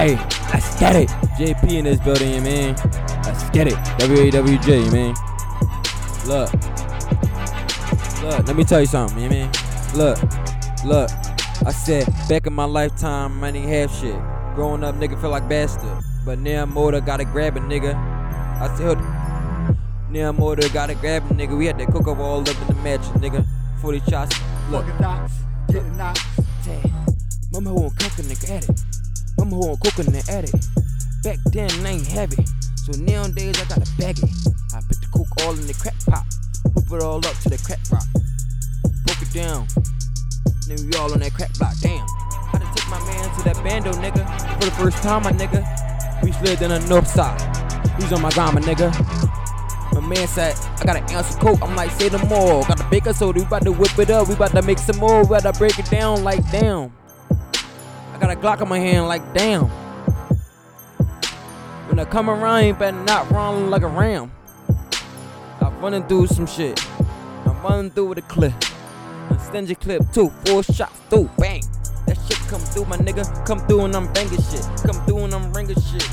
Hey, let's get it. JP in this building, man. Let's get it. WAWJ, man. Look. Look, let me tell you something, man. Look, look. I said, back in my lifetime, I didn't have shit. Growing up, nigga feel like bastard. But now motor gotta grab a nigga. I said, now motor gotta grab a nigga. We had that cook up all up in the match, nigga. 40 shots. Look. Fucking knots, getting knots. Damn. Mama who on cooking nigga at it. Mama who on cooking the at it. Back then I ain't heavy. So nowadays I gotta bag it. I put the cook all in the crack pot. Whip it all up to the crack rock. Broke it down. Then we all on that crack block. Damn. I done take my man to that bando nigga. For the first time, my nigga. We slid in the north side. He's on my grind, my nigga. My man said, I got an ounce of coke. I'm like, say no more. Got the baker soda. We about to whip it up. We about to make some more. We about to break it down like damn. I got a Glock in my hand like damn. When I come around, you better not run like a ram. I'm running through some shit. I'm running through with a clip. A stingy clip too. Four shots through. Bang. That shit come through, my nigga. Come through and I'm banging shit. Come through and I'm ringing shit.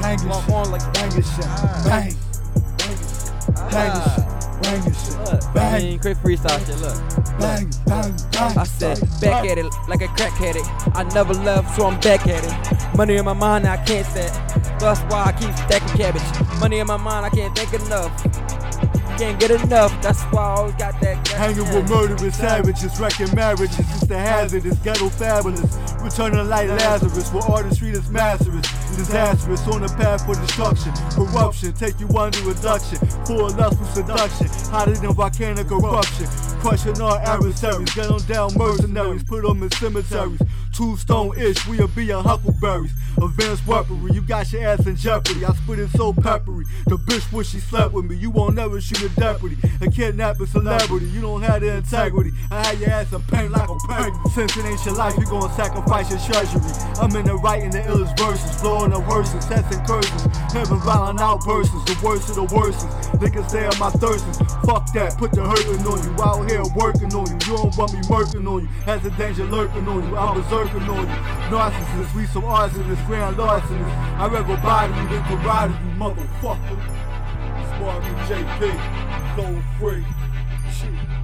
Banging Walk shit. on like Banging shit. Bang. Banging shit. Banging shit. Bang. man, quick freestyle shit. Look. Bang. Bang. Bang. I said, back at it like a crackhead it. I never left, so I'm back at it. Money in my mind, I can't set. That's why I keep stacking cabbage. Money in my mind, I can't think enough. Can't get enough, that's why I always got that. that Hanging with murderous savages, wrecking marriages. It's the hazard, it's ghetto fabulous. Returning like Lazarus, with artistry is masterous. Disastrous on the path for destruction. Corruption, take you under reduction. Full of lustful seduction, hotter than volcanic eruption. Crushing all adversaries, get on down mercenaries, put them in cemeteries. Tombstone ish, we'll be your huckleberries. Advanced weaponry, you got your ass in jeopardy. I spit it so peppery. The bitch wish she slept with me. You won't never shoot a deputy. A kidnapping celebrity, you don't have the integrity. I had your ass in paint like a penguin. Since it ain't your life, you gon' sacrifice your treasury. I'm in the writing the illest verses, blowing the sets and curses. Heaven violent outbursts, the worst of the worstest. Niggas say I'm my thirsters. Fuck that, put the hurting on you. Out here working on you. You don't want me murking on you. Has the danger lurking on you. I'm berserking on you. Narcissists, we some arsonists, grand larcenists. I'd rather body you than karate you, motherfucker. Smart JP, so free. Shit.